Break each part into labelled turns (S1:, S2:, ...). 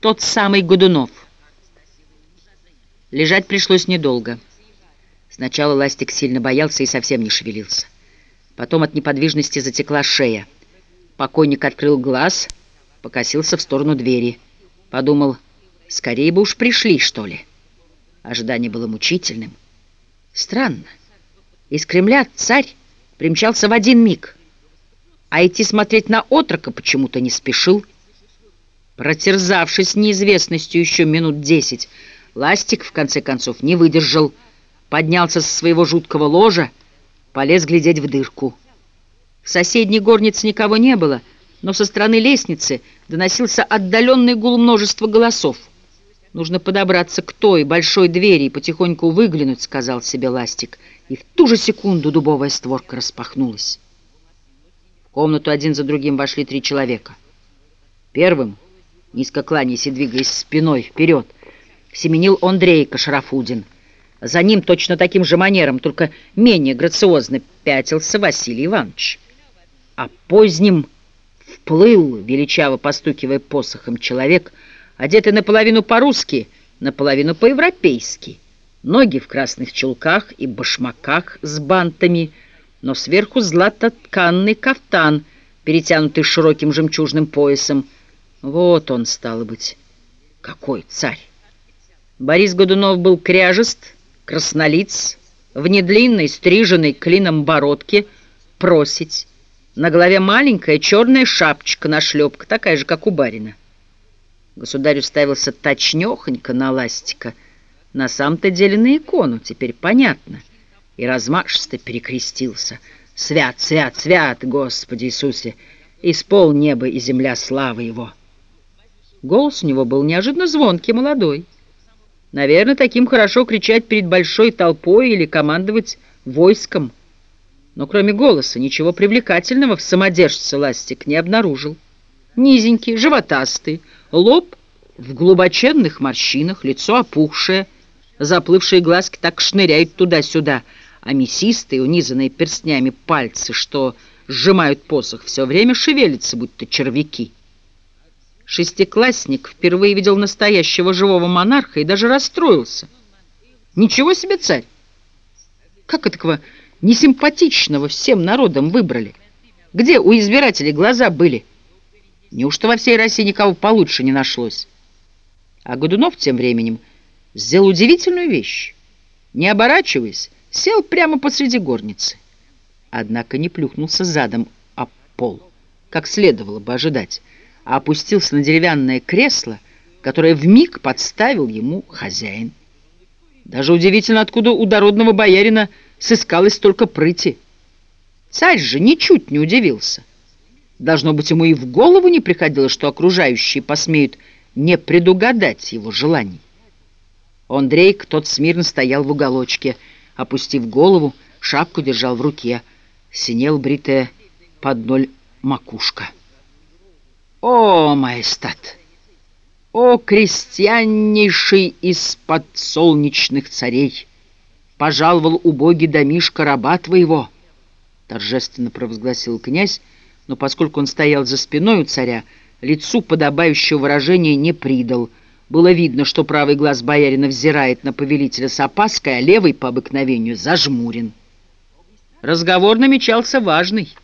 S1: Тот самый Годунов. Лежать пришлось недолго. Сначала Ластик сильно боялся и совсем не шевелился. Потом от неподвижности затекла шея. Покойник открыл глаз, покосился в сторону двери. Подумал, скорее бы уж пришли, что ли. Ожидание было мучительным. Странно. Из Кремля царь примчался в один миг, а идти смотреть на отрока почему-то не спешил. Протерзавшись неизвестностью еще минут десять, Ластик, в конце концов, не выдержал, поднялся со своего жуткого ложа, полез глядеть в дырку. В соседней горнице никого не было, но со стороны лестницы доносился отдаленный гул множества голосов. «Нужно подобраться к той большой двери и потихоньку выглянуть», — сказал себе Ластик, и в ту же секунду дубовая створка распахнулась. В комнату один за другим вошли три человека. Первым — низко кланяясь и двигаясь спиной вперед, семенил Андрейка Шарафудин. За ним точно таким же манером, только менее грациозно пятился Василий Иванович. А поздним вплыл, величаво постукивая посохом, человек, одетый наполовину по-русски, наполовину по-европейски. Ноги в красных чулках и башмаках с бантами, но сверху златотканный кафтан, перетянутый широким жемчужным поясом, вот он, стало быть, какой царь. Борис Годунов был кряжест, краснолиц, в недлинной, стриженной клином бородке, просить. На голове маленькая черная шапочка на шлепка, такая же, как у барина. Государь уставился точнёхонько на ластика, на самом-то деле на икону, теперь понятно, и размашисто перекрестился. «Свят, свят, свят, Господи Иисусе! Испол небо и земля славы Его!» Голос у него был неожиданно звонкий, молодой. Наверное, таким хорошо кричать перед большой толпой или командовать войском. Но кроме голоса ничего привлекательного в самодержце Ластик не обнаружил. Низенький, животастый, лоб в глубоченных морщинах, лицо опухшее, заплывшие глазки так шныряют туда-сюда, а мясистые, унизанные перстнями пальцы, что сжимают посох, все время шевелятся, будто червяки. Шестиклассник впервые видел настоящего живого монарха и даже расстроился. Ничего себе царь! Как этого несимпатичного всем народам выбрали? Где у избирателей глаза были? Неужто во всей России никого получше не нашлось? А Годунов тем временем сделал удивительную вещь. Не оборачиваясь, сел прямо посреди горницы. Однако не плюхнулся задом об пол, как следовало бы ожидать а опустился на деревянное кресло, которое вмиг подставил ему хозяин. Даже удивительно, откуда у дородного боярина сыскалось столько прыти. Царь же ничуть не удивился. Должно быть, ему и в голову не приходило, что окружающие посмеют не предугадать его желаний. Андрейк, тот смирно стоял в уголочке, опустив голову, шапку держал в руке, синел бритая под ноль макушка. О, маэстат! О, крестьяннейший из подсолнечных царей! Пожаловал убогий домишко раба твоего! Торжественно провозгласил князь, но поскольку он стоял за спиной у царя, лицу подобающего выражения не придал. Было видно, что правый глаз боярина взирает на повелителя с опаской, а левый, по обыкновению, зажмурен. Разговор намечался важный.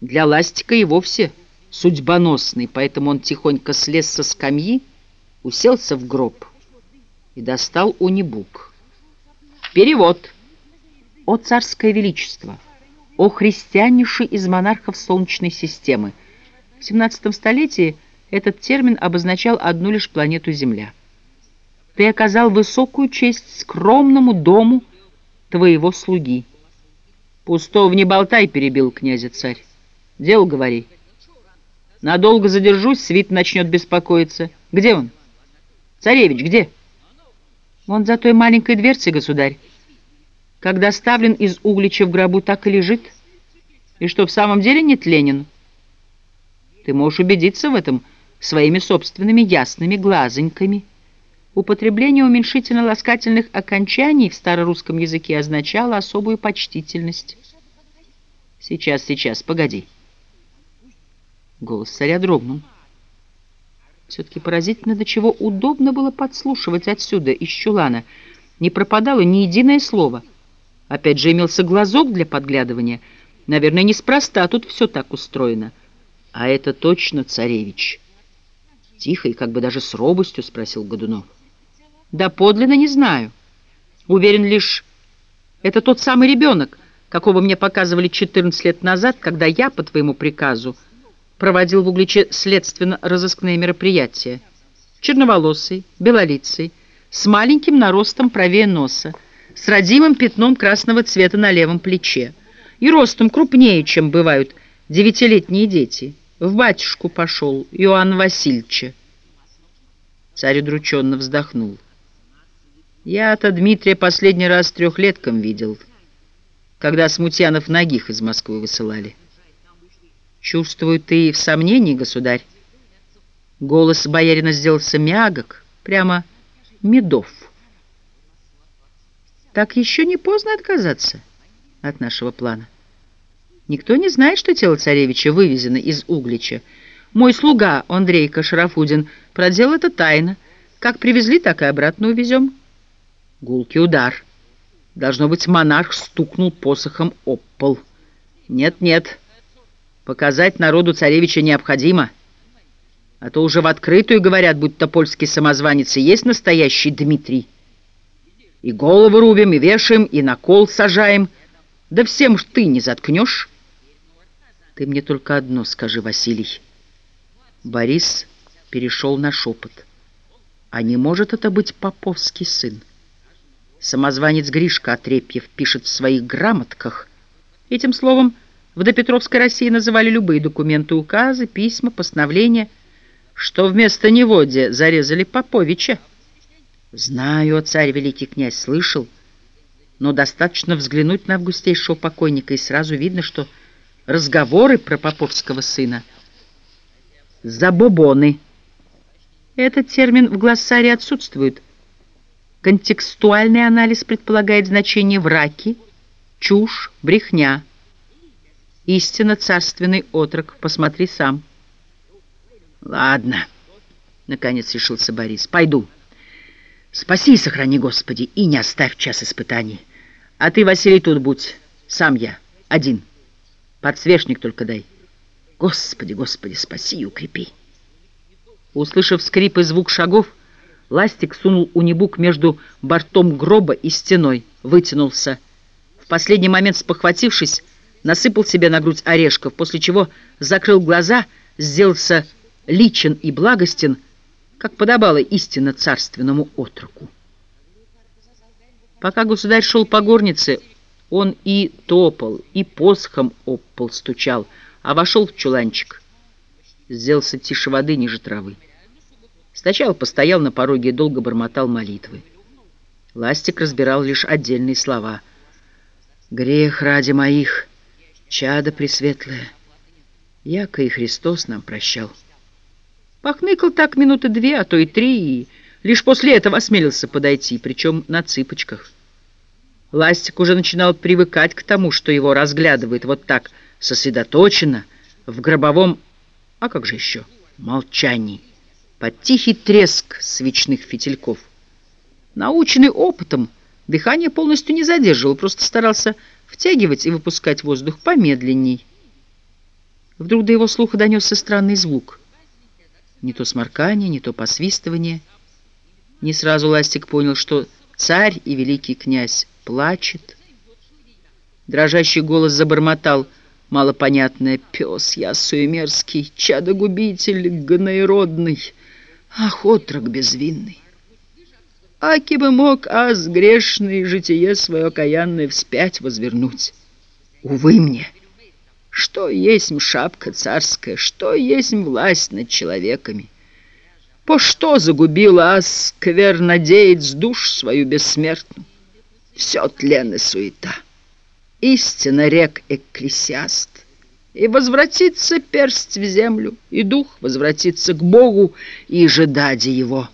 S1: Для Ластика и вовсе — судьбоносный, поэтому он тихонько слез со скамьи, уселся в гроб и достал унибук. Перевод. О царское величество! О христианнейший из монархов Солнечной системы! В 17 столетии этот термин обозначал одну лишь планету Земля. Ты оказал высокую честь скромному дому твоего слуги. Пустого не болтай, перебил князя царь. Дело говори. Надолго задержусь, свит начнет беспокоиться. Где он? Царевич, где? Вон за той маленькой дверцей, государь. Когда ставлен из углича в гробу, так и лежит. И что, в самом деле нет Ленин? Ты можешь убедиться в этом своими собственными ясными глазоньками. Употребление уменьшительно-ласкательных окончаний в старорусском языке означало особую почтительность. Сейчас, сейчас, погоди. Голос царя дрогнул. Все-таки поразительно, до чего удобно было подслушивать отсюда, из чулана. Не пропадало ни единое слово. Опять же имелся глазок для подглядывания. Наверное, неспроста тут все так устроено. А это точно царевич. Тихо и как бы даже с робостью спросил Годунов. Да подлинно не знаю. Уверен лишь, это тот самый ребенок, какого мне показывали 14 лет назад, когда я, по твоему приказу, проводил в Угличе следственно-розыскные мероприятия. Черноволосый, белолицый, с маленьким наростом правее носа, с родимым пятном красного цвета на левом плече и ростом крупнее, чем бывают девятилетние дети. В батюшку пошел Иоанн Васильевича. Царь удрученно вздохнул. Я-то Дмитрия последний раз трехлетком видел, когда Смутьянов ногих из Москвы высылали. Чувствую, ты в сомнении, государь. Голос боярина сделался мягок, прямо медов. Так еще не поздно отказаться от нашего плана. Никто не знает, что тело царевича вывезено из Углича. Мой слуга Андрейка Шарафудин проделал это тайно. Как привезли, так и обратно увезем. Гулкий удар. Должно быть, монарх стукнул посохом об пол. Нет-нет. Показать народу царевича необходимо. А то уже в открытую говорят, будто польский самозванец и есть настоящий Дмитрий. И голову рубим, и вешаем, и на кол сажаем. Да всем ж ты не заткнешь. Ты мне только одно скажи, Василий. Борис перешел на шепот. А не может это быть поповский сын? Самозванец Гришка Отрепьев пишет в своих грамотках. Этим словом в допетровской России называли любые документы, указы, письма, постановления, что вместо Неводия зарезали Поповича. Знаю, царь великий князь, слышал, но достаточно взглянуть на августейшего покойника, и сразу видно, что разговоры про поповского сына забобоны. Этот термин в глоссаре отсутствует. Контекстуальный анализ предполагает значение «враки», «чушь», «брехня». Истинно царственный отрок, посмотри сам. Ладно, наконец решился Борис, пойду. Спаси и сохрани, Господи, и не оставь час испытаний. А ты, Василий, тут будь, сам я, один. Подсвечник только дай. Господи, Господи, спаси и укрепи. Услышав скрип и звук шагов, Ластик сунул унибук между бортом гроба и стеной, вытянулся. В последний момент спохватившись, насыпал себе на грудь орешков, после чего закрыл глаза, сделался личен и благостен, как подобало истинно царственному отроку. Пока государь шел по горнице, он и топал, и посохом об пол стучал, а вошел в чуланчик. Сделался тише воды ниже травы. Сначала постоял на пороге и долго бормотал молитвы. Ластик разбирал лишь отдельные слова. «Грех ради моих!» Чадо пресветлое, яко и Христос нам прощал. Похныкал так минуты две, а то и три, и лишь после этого осмелился подойти, причем на цыпочках. Ластик уже начинал привыкать к тому, что его разглядывает вот так сосредоточенно, в гробовом, а как же еще, молчании, под тихий треск свечных фитильков. Наученный опытом, дыхание полностью не задерживал, просто старался втягивать и выпускать воздух помедленней. Вдруг до его слуха донесся странный звук. Не то сморкание, не то посвистывание. Не сразу Ластик понял, что царь и великий князь плачет. Дрожащий голос забормотал малопонятное «Пес я суемерский, чадогубитель гноеродный, ах, отрок безвинный». Аки бы мог аз грешный житие свое окаянное вспять возвернуть. Увы мне, что есть шапка царская, что есть власть над человеками? По что загубил аз сквернодеец душ свою бессмертную? Все тлен и суета. Истина рек экклесиаст. И возвратится персть в землю, и дух возвратится к Богу, и жадади его —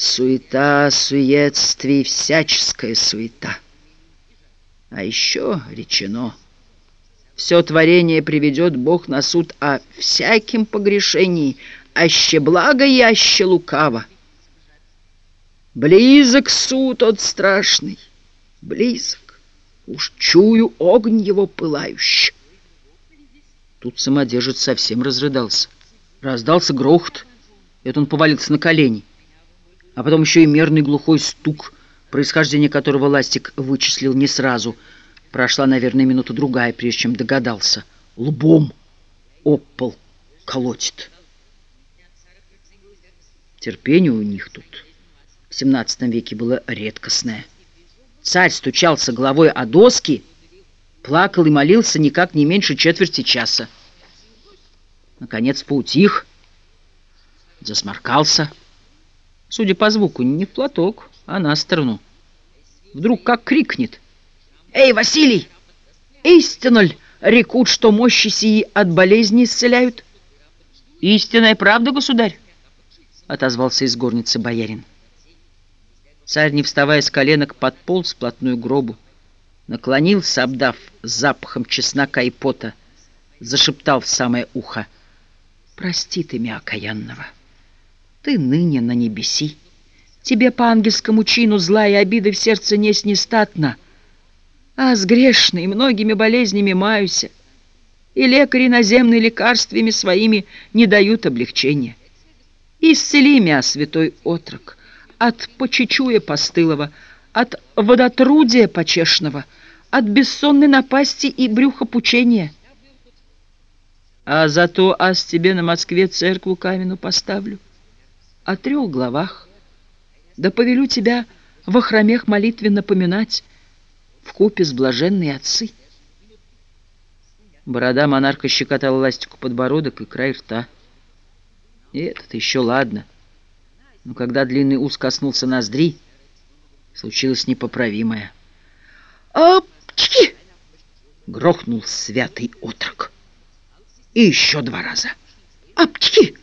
S1: Суета, суетствие, всяческая суета. А еще речено. Все творение приведет Бог на суд о всяким погрешении, аще благо и аще лукаво. Близок суд от страшный, близок, уж чую огонь его пылающий. Тут самодержец совсем разрыдался. Раздался грохот, это он повалился на колени. А потом еще и мерный глухой стук, происхождение которого Ластик вычислил не сразу. Прошла, наверное, минута-другая, прежде чем догадался. Лбом об пол колотит. Терпение у них тут в XVII веке было редкостное. Царь стучался головой о доски, плакал и молился никак не меньше четверти часа. Наконец поутих, засморкался. Судя по звуку, не в платок, а на сторону. Вдруг как крикнет. «Эй, Василий! Истинно ль рекут, что мощи сии от болезни исцеляют?» «Истинная правда, государь?» — отозвался из горницы боярин. Царь, не вставая с коленок, подполз вплотную гробу, наклонился, обдав запахом чеснока и пота, зашептал в самое ухо. «Прости ты меня, окаянного, ты ныне на небеси. Тебе по ангельскому чину зла и обиды в сердце несть нестатно, а с грешной многими болезнями маюся, и лекари наземные лекарствами своими не дают облегчения. Исцели меня, святой отрок, от почечуя постылого, от водотрудия почешного, от бессонной напасти и брюхопучения. А зато аз тебе на Москве церкву каменную поставлю, о трех главах, да повелю тебя во храмех молитве напоминать в купе с блаженные отцы. Борода монарха щекотала ластику подбородок и край рта. И этот еще ладно. Но когда длинный ус коснулся ноздри, случилось непоправимое. «Апчки!» — грохнул святый отрок. И еще два раза. «Апчки!»